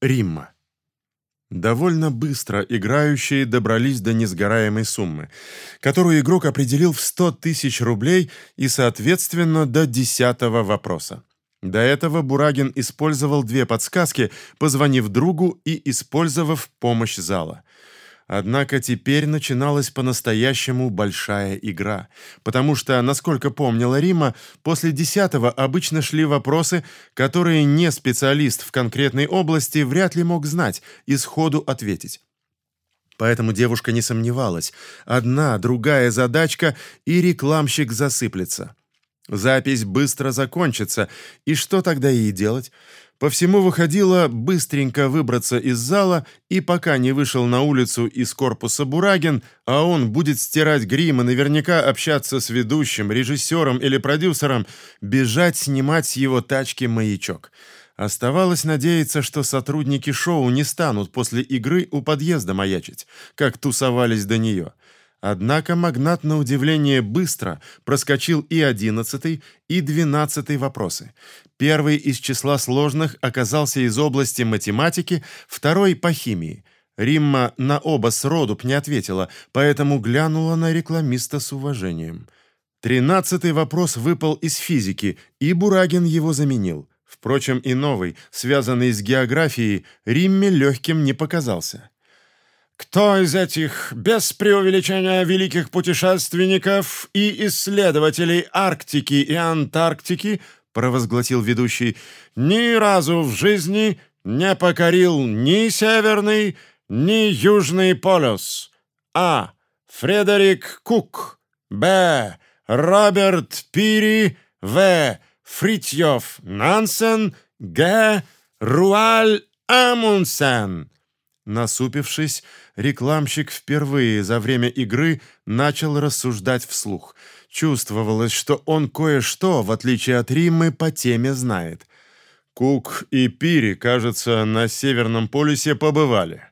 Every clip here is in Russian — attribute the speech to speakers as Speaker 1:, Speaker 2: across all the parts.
Speaker 1: Римма. Довольно быстро играющие добрались до несгораемой суммы, которую игрок определил в 100 тысяч рублей и, соответственно, до десятого вопроса. До этого Бурагин использовал две подсказки, позвонив другу и использовав помощь зала. Однако теперь начиналась по-настоящему большая игра, потому что, насколько помнила Рима, после десятого обычно шли вопросы, которые не специалист в конкретной области вряд ли мог знать и сходу ответить. Поэтому девушка не сомневалась. Одна, другая задачка, и рекламщик засыплется. Запись быстро закончится, и что тогда ей делать? По всему выходило быстренько выбраться из зала, и пока не вышел на улицу из корпуса Бурагин, а он будет стирать грим и наверняка общаться с ведущим, режиссером или продюсером, бежать снимать с его тачки маячок. Оставалось надеяться, что сотрудники шоу не станут после игры у подъезда маячить, как тусовались до нее. Однако магнат на удивление быстро проскочил и одиннадцатый, и двенадцатый вопросы. Первый из числа сложных оказался из области математики, второй по химии. Римма на оба сроду не ответила, поэтому глянула на рекламиста с уважением. Тринадцатый вопрос выпал из физики, и Бурагин его заменил. Впрочем, и новый, связанный с географией, Римме легким не показался.
Speaker 2: Кто из этих, без преувеличения великих путешественников и исследователей Арктики и Антарктики, провозгласил ведущий, ни разу в жизни не покорил ни Северный, ни Южный полюс? А. Фредерик Кук. Б. Роберт Пири. В. Фритьев Нансен. Г. Руаль Амундсен.
Speaker 1: Насупившись, рекламщик впервые за время игры начал рассуждать вслух. Чувствовалось, что он кое-что, в отличие от Риммы, по теме знает. Кук и Пири, кажется, на Северном полюсе побывали.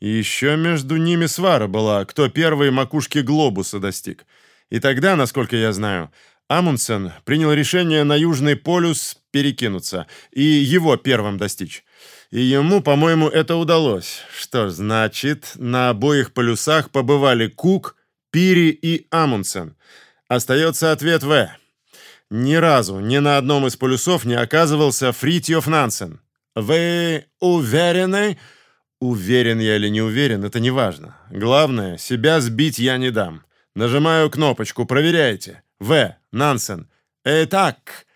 Speaker 1: Еще между ними свара была, кто первый макушки глобуса достиг. И тогда, насколько я знаю, Амундсен принял решение на Южный полюс перекинуться и его первым достичь. И ему, по-моему, это удалось. Что значит, на обоих полюсах побывали Кук, Пири и Амундсен. Остается ответ В. Ни разу ни на одном из полюсов не оказывался Фритьев Нансен. Вы уверены? Уверен я или не уверен, это не важно. Главное, себя сбить я не дам. Нажимаю кнопочку, проверяйте. В. Нансен. Итак,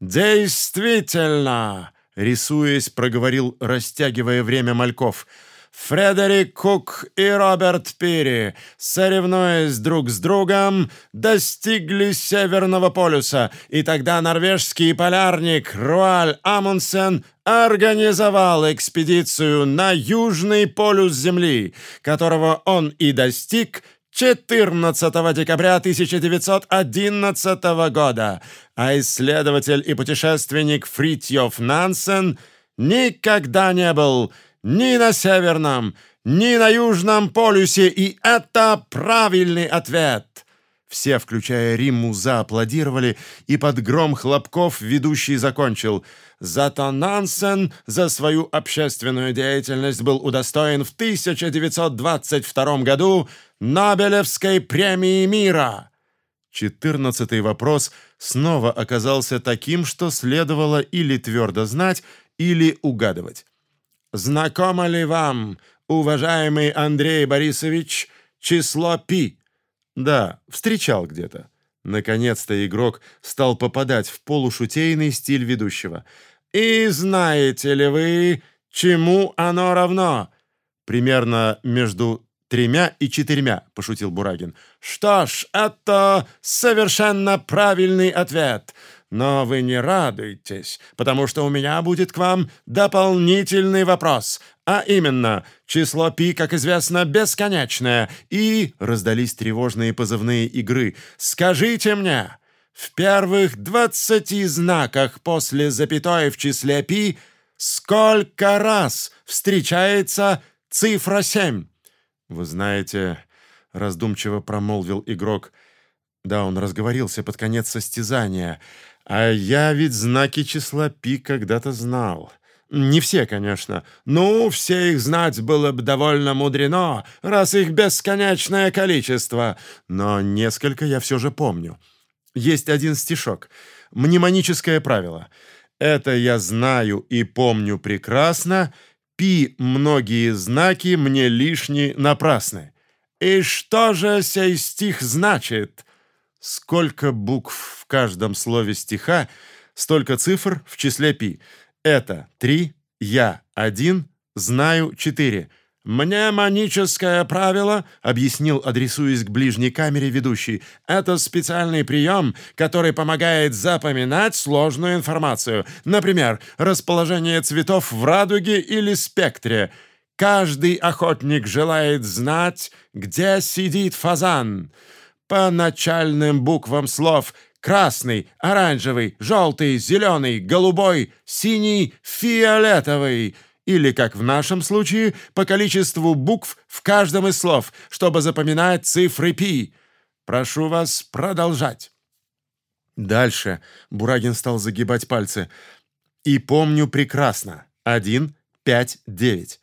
Speaker 1: действительно, рисуясь, проговорил, растягивая время Мальков. Фредерик Кук и Роберт Пири, соревнуясь друг с другом, достигли Северного полюса, и тогда норвежский полярник Руаль Амундсен организовал экспедицию на Южный полюс Земли, которого он и достиг 14 декабря 1911 года, а исследователь и путешественник Фритьев Нансен никогда не был ни на Северном, ни на Южном полюсе, и это правильный ответ. Все, включая Римму, зааплодировали, и под гром хлопков ведущий закончил. Зато Нансен за свою общественную деятельность был удостоен в 1922 году Нобелевской премии мира. Четырнадцатый вопрос снова оказался таким, что следовало или твердо знать, или угадывать. «Знакомо ли вам, уважаемый Андрей Борисович, число пи?» Да, встречал где-то. Наконец-то игрок стал попадать в полушутейный стиль ведущего. «И знаете ли вы, чему оно равно?» «Примерно между тремя и четырьмя», — пошутил Бурагин. «Что ж, это совершенно правильный ответ. Но вы не радуйтесь, потому что у меня будет к вам дополнительный вопрос. А именно, число пи, как известно, бесконечное. И раздались тревожные позывные игры. Скажите мне, в первых двадцати знаках после запятой в числе пи сколько раз встречается цифра семь? Вы знаете, раздумчиво промолвил игрок. Да, он разговорился под конец состязания. А я ведь знаки числа пи когда-то знал.
Speaker 2: Не все, конечно. Ну, все их знать было бы довольно мудрено, раз их бесконечное количество. Но несколько я все же помню. Есть один стишок. Мнемоническое правило. Это я знаю и помню прекрасно. Пи многие знаки мне лишние напрасны. И что же сей стих значит? Сколько букв в каждом слове стиха, столько цифр в числе пи. Это три, я один, знаю четыре. «Мнемоническое правило», — объяснил, адресуясь к ближней камере ведущий, «это специальный прием, который помогает запоминать сложную информацию. Например, расположение цветов в радуге или спектре. Каждый охотник желает знать, где сидит фазан. По начальным буквам слов красный, оранжевый, желтый, зеленый, голубой, синий, фиолетовый. Или, как в нашем случае, по количеству букв в каждом из слов, чтобы запоминать цифры пи. Прошу вас продолжать. Дальше Бурагин стал загибать пальцы. И помню прекрасно. Один, пять, девять.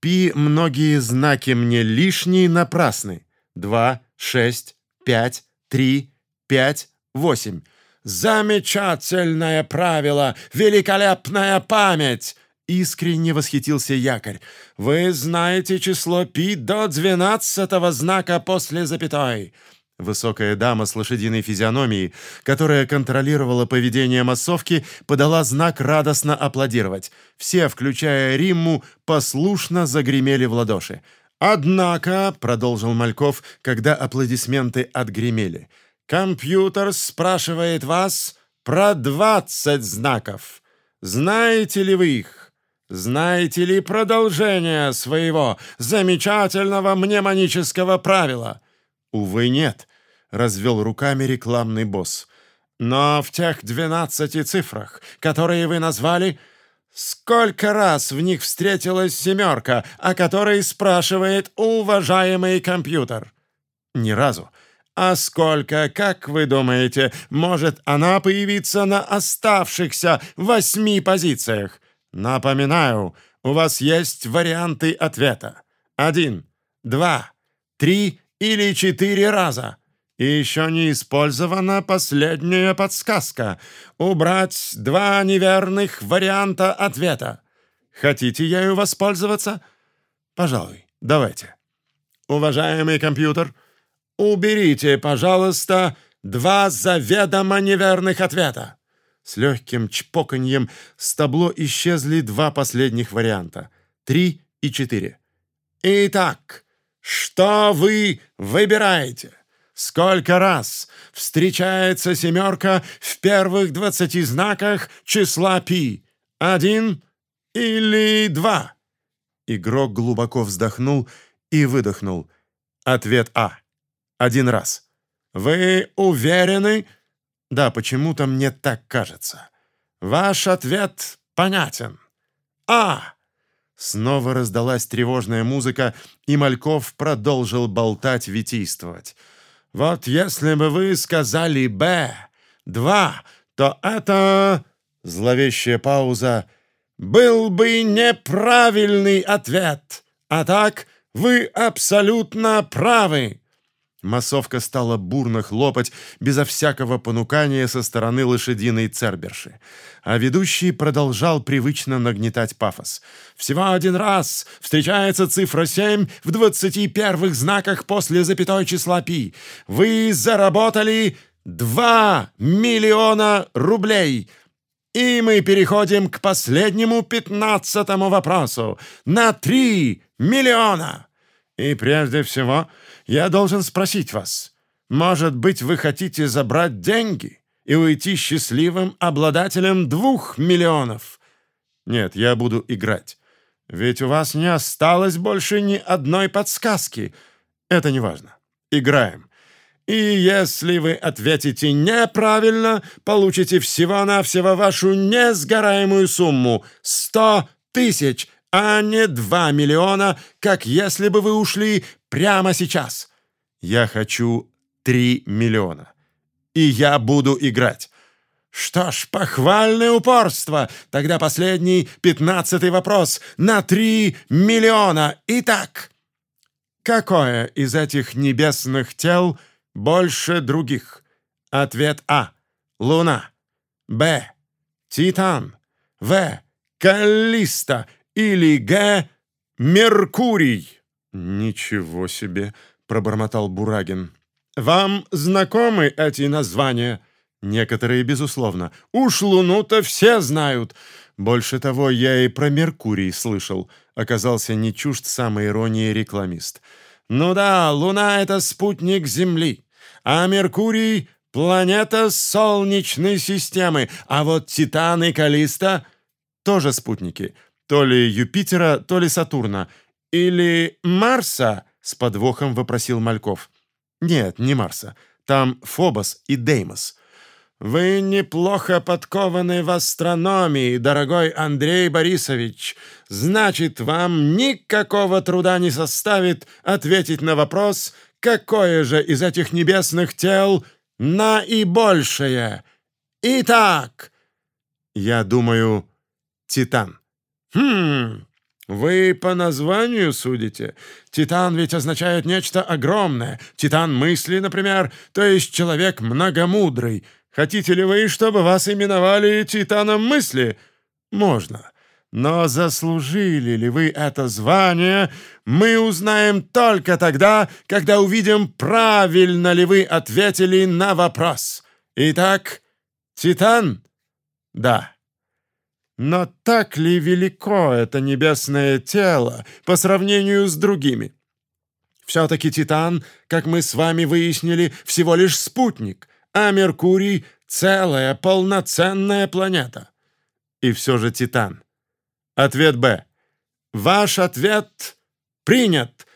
Speaker 2: Пи многие знаки мне лишние напрасны. Два, шесть, пять, три, пять, Восемь. «Замечательное правило! Великолепная память!» Искренне восхитился якорь. «Вы знаете число пи до двенадцатого знака после запятой». Высокая дама с лошадиной физиономией, которая контролировала поведение массовки, подала знак радостно аплодировать. Все, включая Римму, послушно загремели в ладоши. «Однако», — продолжил Мальков, когда аплодисменты отгремели, — Компьютер спрашивает вас про 20 знаков. Знаете ли вы их? Знаете ли продолжение своего замечательного мнемонического правила? Увы, нет, развел руками рекламный босс. Но в тех 12 цифрах, которые вы назвали, сколько раз в них встретилась семерка, о которой спрашивает уважаемый компьютер? Ни разу. А сколько, как вы думаете, может она появиться на оставшихся восьми позициях? Напоминаю, у вас есть варианты ответа. Один, два, три или четыре раза. И еще не использована последняя подсказка. Убрать два неверных варианта ответа. Хотите ею воспользоваться? Пожалуй, давайте. Уважаемый компьютер, «Уберите, пожалуйста, два заведомо неверных ответа!» С легким чпоканьем с табло исчезли два последних варианта — три и четыре. «Итак, что вы выбираете?» Сколько раз встречается семерка в первых двадцати знаках числа пи? Один или два? Игрок глубоко вздохнул и выдохнул. Ответ А. Один раз. Вы уверены? Да, почему-то мне так кажется. Ваш ответ понятен. А! Снова раздалась тревожная музыка, и Мальков продолжил болтать, витийствовать. Вот если бы вы сказали «Б», «два», то это... Зловещая пауза. «Был бы неправильный ответ, а так вы абсолютно правы». Массовка стала бурно хлопать, безо всякого понукания со стороны лошадиной церберши. А ведущий продолжал привычно нагнетать пафос. «Всего один раз встречается цифра 7 в 21 знаках после запятой числа пи. Вы заработали 2 миллиона рублей!» И мы переходим к последнему пятнадцатому вопросу. На 3 миллиона! И прежде всего я должен спросить вас, может быть, вы хотите забрать деньги и уйти счастливым обладателем двух миллионов? Нет, я буду играть. Ведь у вас не осталось больше ни одной подсказки. Это не важно. Играем. И если вы ответите неправильно, получите всего-навсего вашу несгораемую сумму — сто тысяч, а не два миллиона, как если бы вы ушли Прямо сейчас. Я хочу три миллиона. И я буду играть. Что ж, похвальное упорство. Тогда последний, пятнадцатый вопрос. На три миллиона. Итак, какое из этих небесных тел больше других? Ответ А. Луна. Б. Титан. В. Каллиста. Или Г. Меркурий. Ничего себе, пробормотал Бурагин. Вам знакомы эти названия? Некоторые, безусловно. Уж Луну-то все знают. Больше того, я и про Меркурий слышал. Оказался не чужд самой иронии рекламист. Ну да, Луна — это спутник Земли, а Меркурий — планета Солнечной системы, а вот Титан и Калиста — тоже спутники. То ли Юпитера, то ли Сатурна. Или Марса — с подвохом вопросил Мальков. Нет, не Марса. Там Фобос и Деймос. «Вы неплохо подкованы в астрономии, дорогой Андрей Борисович. Значит, вам никакого труда не составит ответить на вопрос, какое же из этих небесных тел наибольшее. Итак, я думаю, Титан. Хм, вы по названию судите? Титан ведь означает нечто огромное. Титан мысли, например, то есть человек многомудрый. Хотите ли вы, чтобы вас именовали Титаном мысли? Можно. Но заслужили ли вы это звание, мы узнаем только тогда, когда увидим, правильно ли вы ответили на вопрос. Итак, Титан? Да. Но так ли велико это небесное тело по сравнению с другими? Все-таки Титан, как мы с вами выяснили, всего лишь спутник, а Меркурий — целая полноценная планета. И все же Титан. Ответ Б. Ваш ответ принят.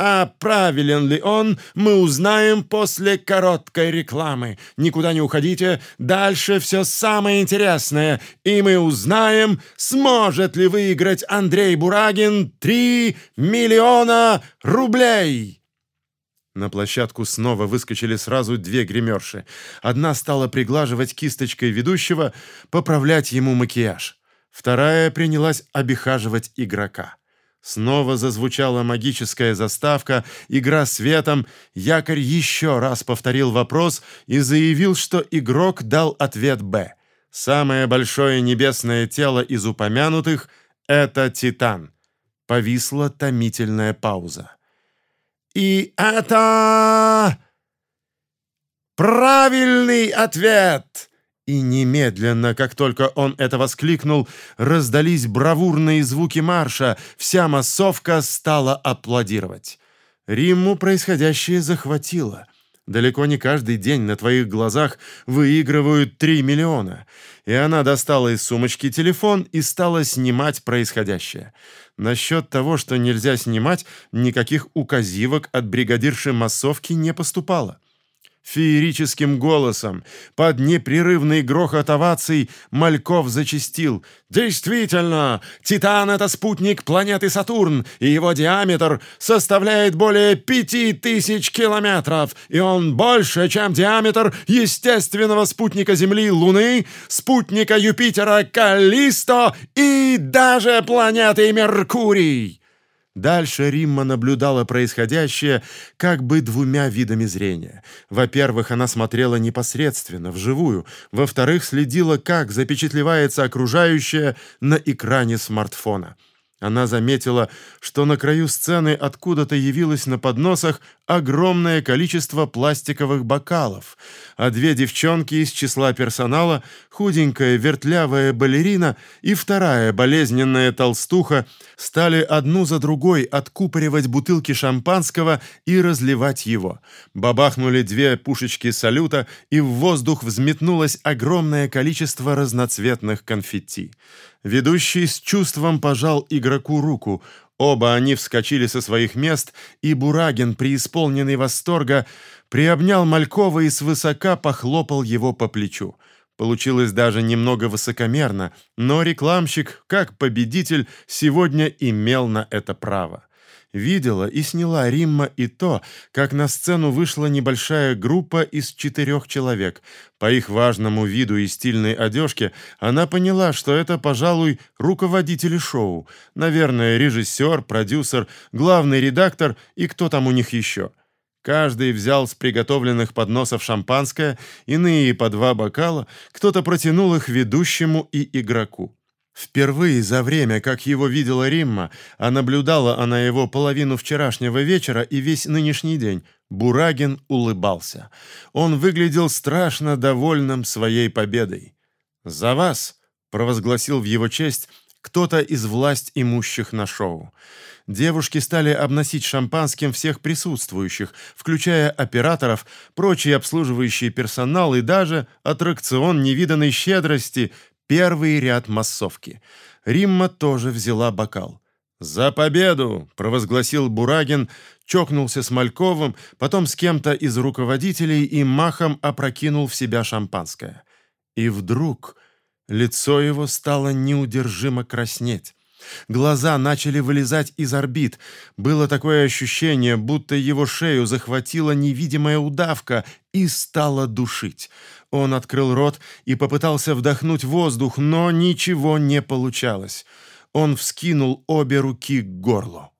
Speaker 2: А правилен ли он, мы узнаем после короткой рекламы. Никуда не уходите, дальше все самое интересное, и мы узнаем, сможет ли выиграть Андрей Бурагин 3 миллиона рублей. На площадку снова выскочили сразу две гримерши. Одна стала приглаживать кисточкой ведущего, поправлять ему макияж. Вторая принялась обихаживать игрока. Снова зазвучала магическая заставка, игра светом. Якорь еще раз повторил вопрос и заявил, что игрок дал ответ «Б». Самое большое небесное тело из упомянутых — это Титан. Повисла томительная пауза. «И это...» «Правильный ответ!» И немедленно, как только он это воскликнул, раздались бравурные звуки марша, вся массовка стала аплодировать. Римму происходящее захватило. Далеко не каждый день на твоих глазах выигрывают 3 миллиона. И она достала из сумочки телефон и стала снимать происходящее. Насчет того, что нельзя снимать, никаких указивок от бригадирши массовки не поступало. Феерическим голосом, под непрерывный грохот оваций, Мальков зачастил. «Действительно, Титан — это спутник планеты Сатурн, и его диаметр составляет более пяти тысяч километров, и он больше, чем диаметр естественного спутника Земли Луны, спутника Юпитера Каллисто и даже планеты Меркурий!» Дальше Римма наблюдала происходящее как бы двумя видами зрения. Во-первых, она смотрела непосредственно, вживую. Во-вторых, следила, как запечатлевается окружающее на экране смартфона. Она заметила, что на краю сцены откуда-то явилось на подносах огромное количество пластиковых бокалов, а две девчонки из числа персонала, худенькая вертлявая балерина и вторая болезненная толстуха, стали одну за другой откупоривать бутылки шампанского и разливать его. Бабахнули две пушечки салюта, и в воздух взметнулось огромное количество разноцветных конфетти. Ведущий с чувством пожал игроку руку. Оба они вскочили со своих мест, и Бурагин, преисполненный восторга, приобнял Малькова и свысока похлопал его по плечу. Получилось даже немного высокомерно, но рекламщик, как победитель, сегодня имел на это право. Видела и сняла Римма и то, как на сцену вышла небольшая группа из четырех человек. По их важному виду и стильной одежке она поняла, что это, пожалуй, руководители шоу. Наверное, режиссер, продюсер, главный редактор и кто там у них еще. Каждый взял с приготовленных подносов шампанское, иные по два бокала, кто-то протянул их ведущему и игроку. Впервые за время, как его видела Римма, а наблюдала она его половину вчерашнего вечера и весь нынешний день, Бурагин улыбался. Он выглядел страшно довольным своей победой. «За вас!» — провозгласил в его честь кто-то из власть имущих на шоу. Девушки стали обносить шампанским всех присутствующих, включая операторов, прочий обслуживающий персонал и даже аттракцион невиданной щедрости первый ряд массовки. Римма тоже взяла бокал. «За победу!» — провозгласил Бурагин, чокнулся с Мальковым, потом с кем-то из руководителей и махом опрокинул в себя шампанское. И вдруг лицо его стало неудержимо краснеть. Глаза начали вылезать из орбит. Было такое ощущение, будто его шею захватила невидимая удавка и стала душить. Он открыл рот и попытался вдохнуть воздух, но ничего не получалось. Он вскинул обе руки к горлу.